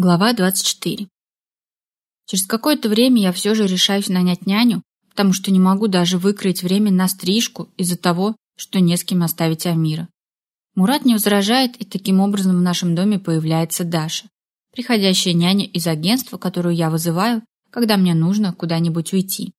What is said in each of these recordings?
Глава 24. Через какое-то время я все же решаюсь нанять няню, потому что не могу даже выкроить время на стрижку из-за того, что не с кем оставить Амира. Мурат не возражает, и таким образом в нашем доме появляется Даша, приходящая няня из агентства, которую я вызываю, когда мне нужно куда-нибудь уйти.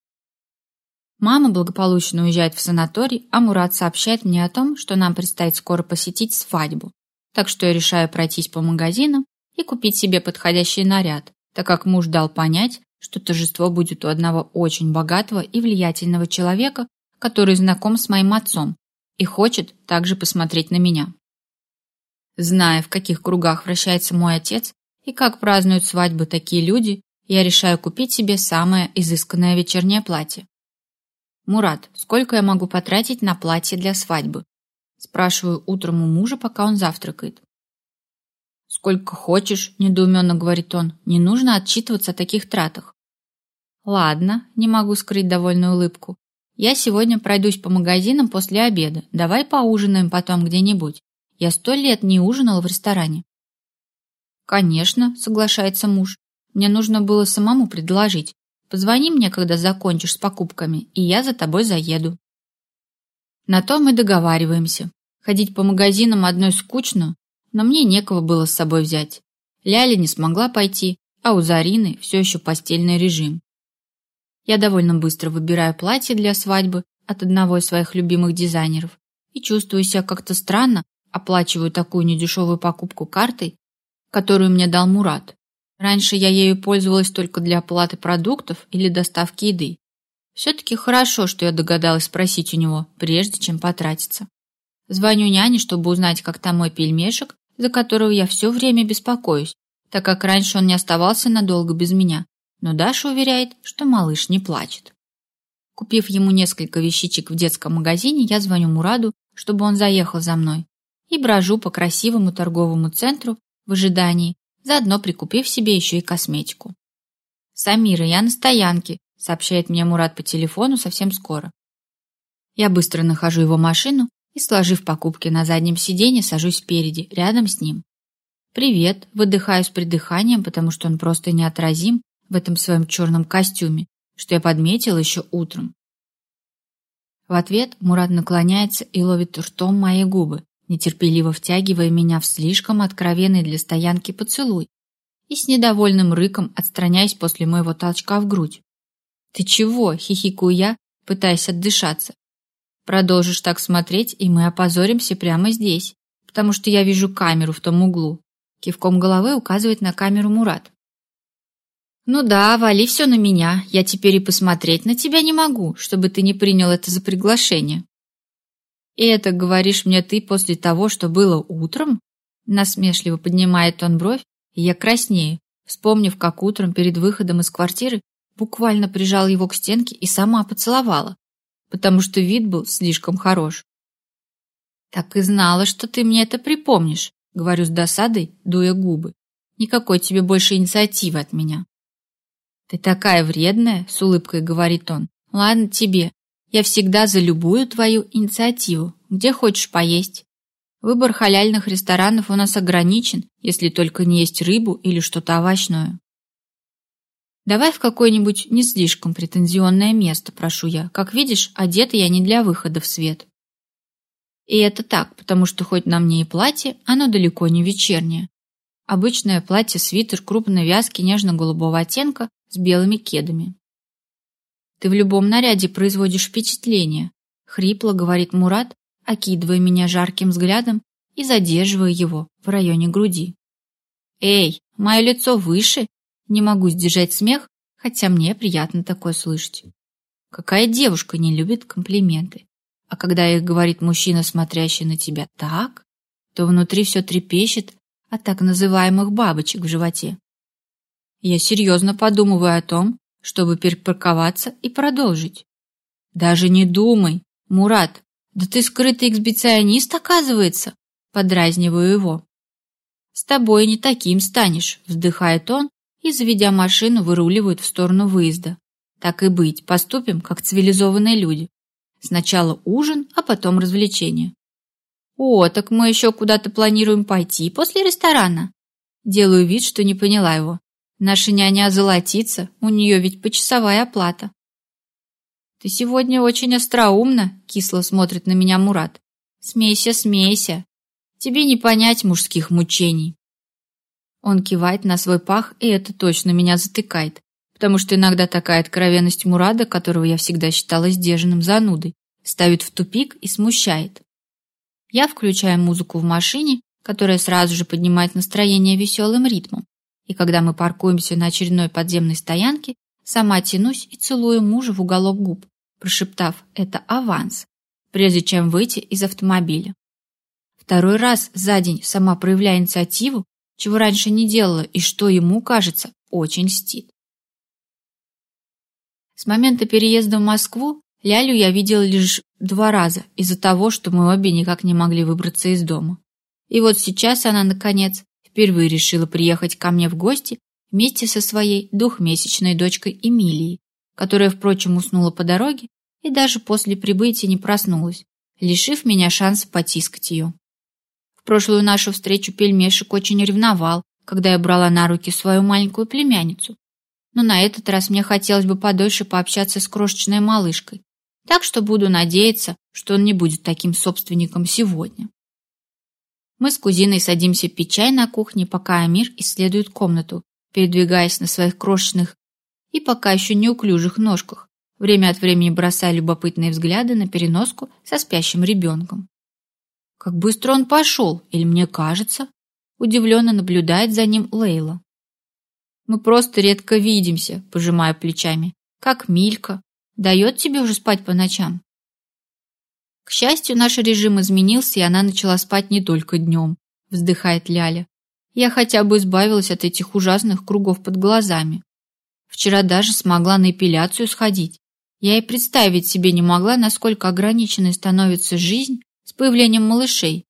Мама благополучно уезжает в санаторий, а Мурат сообщает мне о том, что нам предстоит скоро посетить свадьбу. Так что я решаю пройтись по магазинам и купить себе подходящий наряд, так как муж дал понять, что торжество будет у одного очень богатого и влиятельного человека, который знаком с моим отцом и хочет также посмотреть на меня. Зная, в каких кругах вращается мой отец и как празднуют свадьбы такие люди, я решаю купить себе самое изысканное вечернее платье. «Мурат, сколько я могу потратить на платье для свадьбы?» Спрашиваю утром у мужа, пока он завтракает. «Сколько хочешь», — недоуменно говорит он, — «не нужно отчитываться о таких тратах». «Ладно, не могу скрыть довольную улыбку. Я сегодня пройдусь по магазинам после обеда. Давай поужинаем потом где-нибудь. Я сто лет не ужинала в ресторане». «Конечно», — соглашается муж. «Мне нужно было самому предложить. Позвони мне, когда закончишь с покупками, и я за тобой заеду». На то мы договариваемся. Ходить по магазинам одной скучно, но мне некого было с собой взять. Ляля не смогла пойти, а у Зарины все еще постельный режим. Я довольно быстро выбираю платье для свадьбы от одного из своих любимых дизайнеров и чувствую себя как-то странно, оплачиваю такую недешевую покупку картой, которую мне дал Мурат. Раньше я ею пользовалась только для оплаты продуктов или доставки еды. Все-таки хорошо, что я догадалась спросить у него, прежде чем потратиться. Звоню няне, чтобы узнать, как там мой пельмешек, за которого я все время беспокоюсь, так как раньше он не оставался надолго без меня. Но Даша уверяет, что малыш не плачет. Купив ему несколько вещичек в детском магазине, я звоню Мураду, чтобы он заехал за мной, и брожу по красивому торговому центру в ожидании, заодно прикупив себе еще и косметику. «Самира, я на стоянке», — сообщает мне Мурат по телефону совсем скоро. Я быстро нахожу его машину и, сложив покупки на заднем сиденье, сажусь спереди, рядом с ним. «Привет», выдыхаю с придыханием, потому что он просто неотразим в этом своем черном костюме, что я подметила еще утром. В ответ Мурат наклоняется и ловит ртом мои губы, нетерпеливо втягивая меня в слишком откровенный для стоянки поцелуй и с недовольным рыком отстраняясь после моего толчка в грудь. «Ты чего?» — хихикаю я, пытаясь отдышаться. Продолжишь так смотреть, и мы опозоримся прямо здесь, потому что я вижу камеру в том углу. Кивком головы указывает на камеру Мурат. Ну да, вали все на меня. Я теперь и посмотреть на тебя не могу, чтобы ты не принял это за приглашение. И это говоришь мне ты после того, что было утром? Насмешливо поднимает он бровь, и я краснею, вспомнив, как утром перед выходом из квартиры буквально прижал его к стенке и сама поцеловала потому что вид был слишком хорош. «Так и знала, что ты мне это припомнишь», — говорю с досадой, дуя губы. «Никакой тебе больше инициативы от меня». «Ты такая вредная», — с улыбкой говорит он. «Ладно тебе, я всегда за любую твою инициативу. Где хочешь поесть?» Выбор халяльных ресторанов у нас ограничен, если только не есть рыбу или что-то овощное. Давай в какое-нибудь не слишком претензионное место, прошу я. Как видишь, одета я не для выхода в свет. И это так, потому что хоть на мне и платье, оно далеко не вечернее. Обычное платье-свитер крупной вязки нежно-голубого оттенка с белыми кедами. Ты в любом наряде производишь впечатление, хрипло говорит Мурат, окидывая меня жарким взглядом и задерживая его в районе груди. Эй, мое лицо выше не могу сдержать смех, хотя мне приятно такое слышать. Какая девушка не любит комплименты? А когда их говорит мужчина, смотрящий на тебя так, то внутри все трепещет от так называемых бабочек в животе. Я серьезно подумываю о том, чтобы перепарковаться и продолжить. Даже не думай, Мурат, да ты скрытый эксбиционист, оказывается, подразниваю его. С тобой не таким станешь, вздыхает он и, заведя машину, выруливают в сторону выезда. Так и быть, поступим, как цивилизованные люди. Сначала ужин, а потом развлечения. О, так мы еще куда-то планируем пойти после ресторана? Делаю вид, что не поняла его. Наша няня озолотится, у нее ведь почасовая оплата. «Ты сегодня очень остроумна», — кисло смотрит на меня Мурат. «Смейся, смейся. Тебе не понять мужских мучений». Он кивает на свой пах, и это точно меня затыкает, потому что иногда такая откровенность Мурада, которого я всегда считала сдержанным занудой, ставит в тупик и смущает. Я включаю музыку в машине, которая сразу же поднимает настроение веселым ритмом, и когда мы паркуемся на очередной подземной стоянке, сама тянусь и целую мужа в уголок губ, прошептав «это аванс», прежде чем выйти из автомобиля. Второй раз за день сама проявляя инициативу, чего раньше не делала и что ему, кажется, очень стит. С момента переезда в Москву Лялю я видела лишь два раза из-за того, что мы обе никак не могли выбраться из дома. И вот сейчас она, наконец, впервые решила приехать ко мне в гости вместе со своей двухмесячной дочкой Эмилией, которая, впрочем, уснула по дороге и даже после прибытия не проснулась, лишив меня шанса потискать ее прошлую нашу встречу пельмешек очень ревновал, когда я брала на руки свою маленькую племянницу. Но на этот раз мне хотелось бы подольше пообщаться с крошечной малышкой, так что буду надеяться, что он не будет таким собственником сегодня. Мы с кузиной садимся пить чай на кухне, пока Амир исследует комнату, передвигаясь на своих крошечных и пока еще неуклюжих ножках, время от времени бросая любопытные взгляды на переноску со спящим ребенком. Как быстро он пошел, или мне кажется? Удивленно наблюдает за ним Лейла. Мы просто редко видимся, пожимая плечами. Как Милька. Дает тебе уже спать по ночам? К счастью, наш режим изменился, и она начала спать не только днем, вздыхает Ляля. Я хотя бы избавилась от этих ужасных кругов под глазами. Вчера даже смогла на эпиляцию сходить. Я и представить себе не могла, насколько ограниченной становится жизнь с появлением малышей.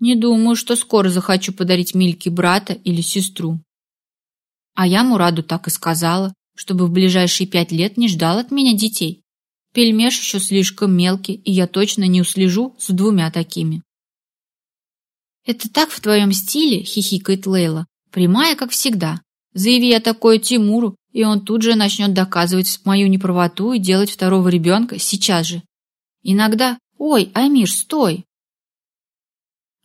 Не думаю, что скоро захочу подарить Мильке брата или сестру. А я Мураду так и сказала, чтобы в ближайшие пять лет не ждал от меня детей. Пельмеш еще слишком мелкий, и я точно не услежу с двумя такими. «Это так в твоем стиле?» — хихикает Лейла. «Прямая, как всегда. Заяви я такое Тимуру, и он тут же начнет доказывать мою неправоту и делать второго ребенка сейчас же. Иногда «Ой, Амир, стой!»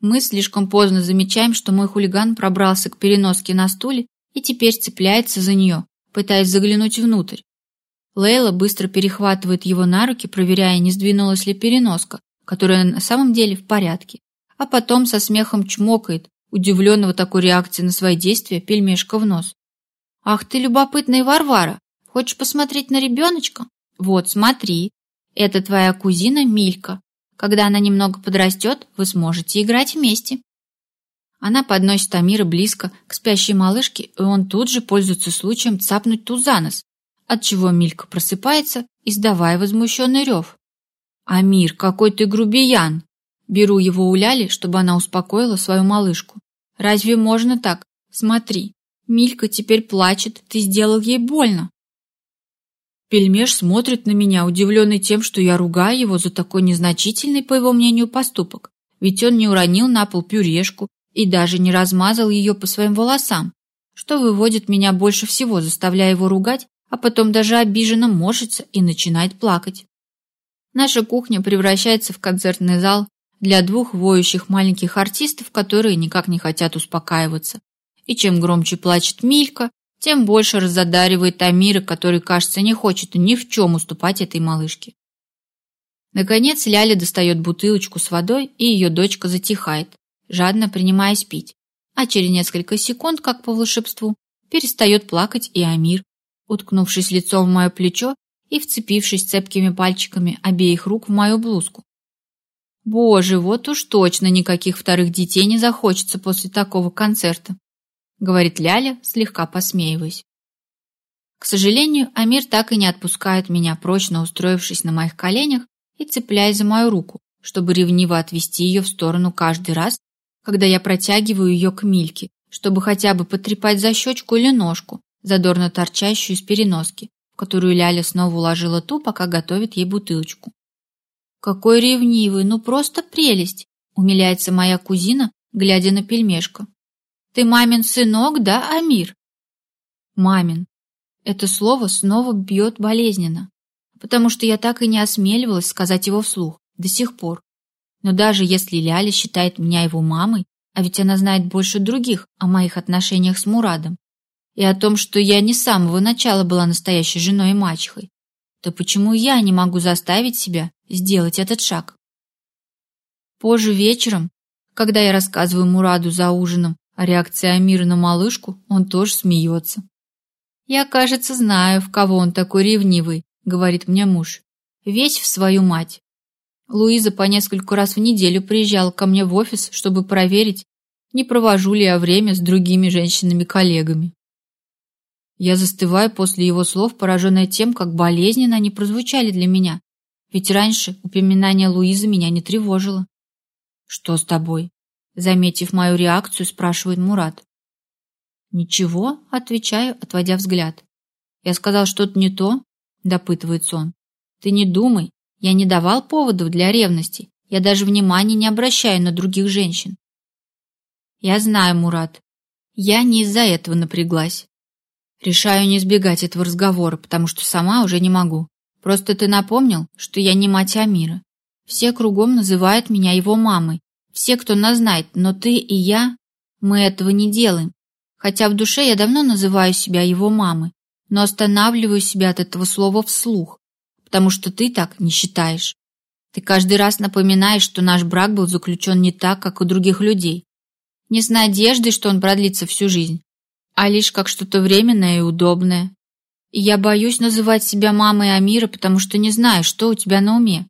Мы слишком поздно замечаем, что мой хулиган пробрался к переноске на стуле и теперь цепляется за нее, пытаясь заглянуть внутрь. Лейла быстро перехватывает его на руки, проверяя, не сдвинулась ли переноска, которая на самом деле в порядке, а потом со смехом чмокает, удивленного такой реакцией на свои действия, пельмешка в нос. «Ах ты любопытная Варвара! Хочешь посмотреть на ребеночка? Вот, смотри, это твоя кузина Милька. Когда она немного подрастет, вы сможете играть вместе. Она подносит Амира близко к спящей малышке, и он тут же пользуется случаем цапнуть ту за нос, отчего Милька просыпается, издавая возмущенный рев. «Амир, какой ты грубиян!» Беру его у Ляли, чтобы она успокоила свою малышку. «Разве можно так? Смотри, Милька теперь плачет, ты сделал ей больно!» Пельмеш смотрит на меня, удивленный тем, что я ругаю его за такой незначительный, по его мнению, поступок. Ведь он не уронил на пол пюрешку и даже не размазал ее по своим волосам, что выводит меня больше всего, заставляя его ругать, а потом даже обиженно морщится и начинает плакать. Наша кухня превращается в концертный зал для двух воющих маленьких артистов, которые никак не хотят успокаиваться. И чем громче плачет Милька, тем больше разодаривает Амира, который, кажется, не хочет ни в чем уступать этой малышке. Наконец Ляля достает бутылочку с водой, и ее дочка затихает, жадно принимаясь пить. А через несколько секунд, как по волшебству, перестает плакать и Амир, уткнувшись лицом в мое плечо и вцепившись цепкими пальчиками обеих рук в мою блузку. Боже, вот уж точно никаких вторых детей не захочется после такого концерта. — говорит Ляля, слегка посмеиваясь. К сожалению, Амир так и не отпускает меня, прочно устроившись на моих коленях и цепляясь за мою руку, чтобы ревниво отвести ее в сторону каждый раз, когда я протягиваю ее к Мильке, чтобы хотя бы потрепать за щечку или ножку, задорно торчащую из переноски, в которую Ляля снова уложила ту, пока готовит ей бутылочку. «Какой ревнивый, ну просто прелесть!» — умиляется моя кузина, глядя на пельмешку. Ты мамин сынок, да, Амир? Мамин. Это слово снова бьет болезненно, потому что я так и не осмеливалась сказать его вслух до сих пор. Но даже если Ляля считает меня его мамой, а ведь она знает больше других о моих отношениях с Мурадом и о том, что я не с самого начала была настоящей женой и мачехой, то почему я не могу заставить себя сделать этот шаг? Позже вечером, когда я рассказываю Мураду за ужином о реакции Амира на малышку, он тоже смеется. «Я, кажется, знаю, в кого он такой ревнивый», — говорит мне муж. «Весь в свою мать». Луиза по нескольку раз в неделю приезжала ко мне в офис, чтобы проверить, не провожу ли я время с другими женщинами-коллегами. Я застываю после его слов, пораженная тем, как болезненно они прозвучали для меня, ведь раньше упоминание Луизы меня не тревожило. «Что с тобой?» Заметив мою реакцию, спрашивает Мурат. «Ничего», — отвечаю, отводя взгляд. «Я сказал что-то не то?» — допытывается он. «Ты не думай, я не давал поводов для ревности, я даже внимания не обращаю на других женщин». «Я знаю, Мурат, я не из-за этого напряглась. Решаю не избегать этого разговора, потому что сама уже не могу. Просто ты напомнил, что я не мать Амира. Все кругом называют меня его мамой. Все, кто нас знает, но ты и я, мы этого не делаем. Хотя в душе я давно называю себя его мамой, но останавливаю себя от этого слова вслух, потому что ты так не считаешь. Ты каждый раз напоминаешь, что наш брак был заключен не так, как у других людей. Не с надеждой, что он продлится всю жизнь, а лишь как что-то временное и удобное. И я боюсь называть себя мамой Амира, потому что не знаю, что у тебя на уме.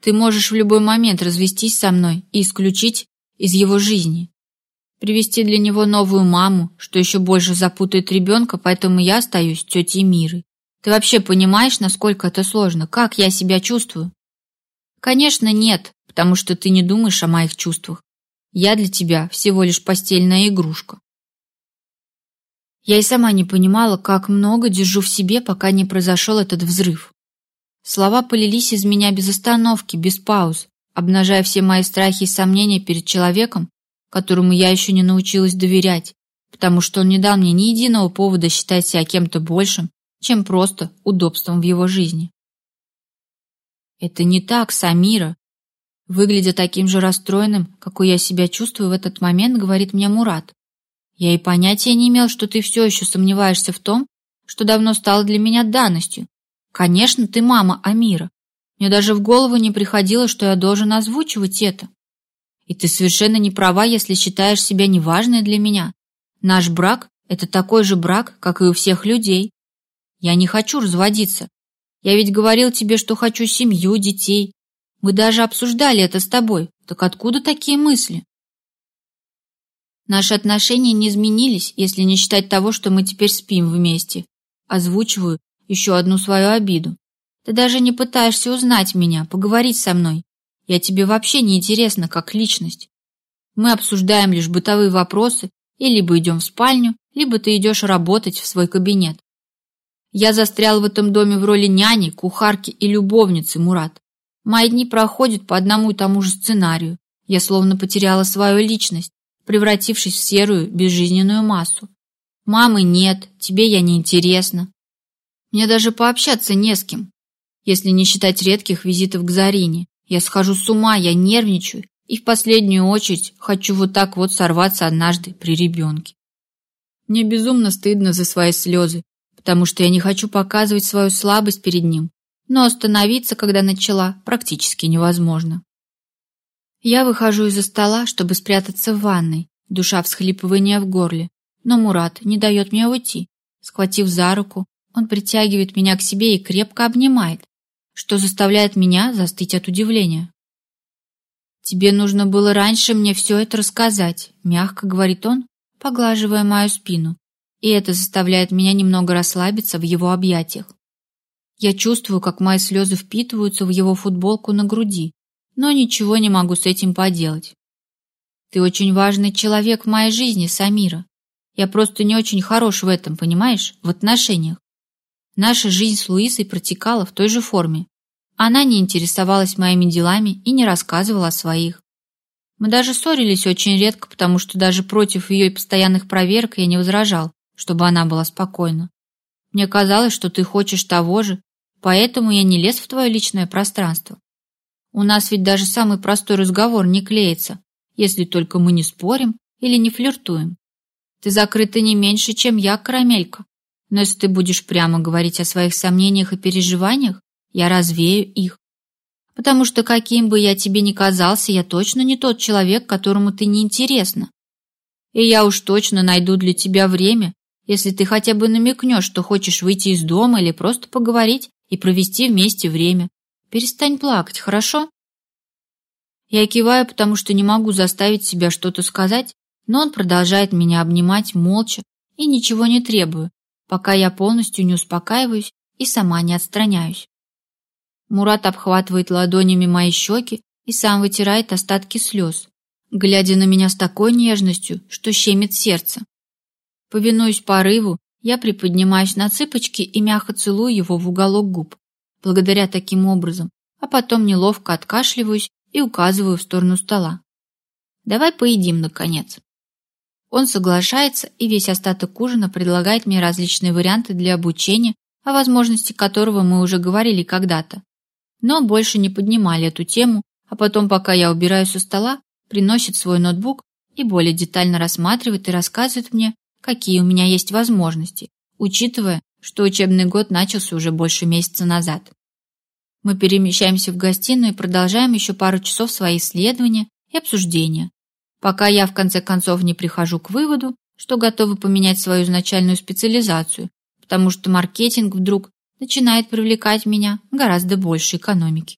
Ты можешь в любой момент развестись со мной и исключить из его жизни. Привести для него новую маму, что еще больше запутает ребенка, поэтому я остаюсь тетей Мирой. Ты вообще понимаешь, насколько это сложно? Как я себя чувствую? Конечно, нет, потому что ты не думаешь о моих чувствах. Я для тебя всего лишь постельная игрушка. Я и сама не понимала, как много держу в себе, пока не произошел этот взрыв. Слова полились из меня без остановки, без пауз, обнажая все мои страхи и сомнения перед человеком, которому я еще не научилась доверять, потому что он не дал мне ни единого повода считать себя кем-то большим, чем просто удобством в его жизни. Это не так, Самира. Выглядя таким же расстроенным, какой я себя чувствую в этот момент, говорит мне Мурат. Я и понятия не имел, что ты все еще сомневаешься в том, что давно стало для меня данностью, Конечно, ты мама Амира. Мне даже в голову не приходило, что я должен озвучивать это. И ты совершенно не права, если считаешь себя неважной для меня. Наш брак – это такой же брак, как и у всех людей. Я не хочу разводиться. Я ведь говорил тебе, что хочу семью, детей. Мы даже обсуждали это с тобой. Так откуда такие мысли? Наши отношения не изменились, если не считать того, что мы теперь спим вместе. Озвучиваю еще одну свою обиду. Ты даже не пытаешься узнать меня, поговорить со мной. Я тебе вообще не интересна как личность. Мы обсуждаем лишь бытовые вопросы и либо идем в спальню, либо ты идешь работать в свой кабинет. Я застрял в этом доме в роли няни, кухарки и любовницы, Мурат. Мои дни проходят по одному и тому же сценарию. Я словно потеряла свою личность, превратившись в серую, безжизненную массу. Мамы нет, тебе я не интересна. Мне даже пообщаться не с кем. Если не считать редких визитов к Зарине. Я схожу с ума, я нервничаю и в последнюю очередь хочу вот так вот сорваться однажды при ребенке. Мне безумно стыдно за свои слезы, потому что я не хочу показывать свою слабость перед ним, но остановиться, когда начала, практически невозможно. Я выхожу из-за стола, чтобы спрятаться в ванной, душа всхлипывания в горле, но Мурат не дает мне уйти. Схватив за руку, он притягивает меня к себе и крепко обнимает, что заставляет меня застыть от удивления. «Тебе нужно было раньше мне все это рассказать», — мягко говорит он, поглаживая мою спину, и это заставляет меня немного расслабиться в его объятиях. Я чувствую, как мои слезы впитываются в его футболку на груди, но ничего не могу с этим поделать. Ты очень важный человек в моей жизни, Самира. Я просто не очень хорош в этом, понимаешь, в отношениях. Наша жизнь с Луисой протекала в той же форме. Она не интересовалась моими делами и не рассказывала о своих. Мы даже ссорились очень редко, потому что даже против ее постоянных проверок я не возражал, чтобы она была спокойна. Мне казалось, что ты хочешь того же, поэтому я не лез в твое личное пространство. У нас ведь даже самый простой разговор не клеится, если только мы не спорим или не флиртуем. Ты закрыта не меньше, чем я, карамелька. Но если ты будешь прямо говорить о своих сомнениях и переживаниях, я развею их. Потому что каким бы я тебе ни казался, я точно не тот человек, которому ты не интересна. И я уж точно найду для тебя время, если ты хотя бы намекнешь, что хочешь выйти из дома или просто поговорить и провести вместе время. Перестань плакать, хорошо? Я киваю, потому что не могу заставить себя что-то сказать, но он продолжает меня обнимать молча и ничего не требую, пока я полностью не успокаиваюсь и сама не отстраняюсь. Мурат обхватывает ладонями мои щеки и сам вытирает остатки слез, глядя на меня с такой нежностью, что щемит сердце. Повинуясь порыву, я приподнимаюсь на цыпочки и мягко целую его в уголок губ, благодаря таким образом, а потом неловко откашливаюсь и указываю в сторону стола. Давай поедим, наконец. Он соглашается и весь остаток ужина предлагает мне различные варианты для обучения, о возможности которого мы уже говорили когда-то. Но больше не поднимали эту тему, а потом, пока я убираю со стола, приносит свой ноутбук и более детально рассматривает и рассказывает мне, какие у меня есть возможности, учитывая, что учебный год начался уже больше месяца назад. Мы перемещаемся в гостиную и продолжаем еще пару часов свои исследования и обсуждения, пока я в конце концов не прихожу к выводу, что готова поменять свою изначальную специализацию, потому что маркетинг вдруг начинает привлекать меня гораздо больше экономики.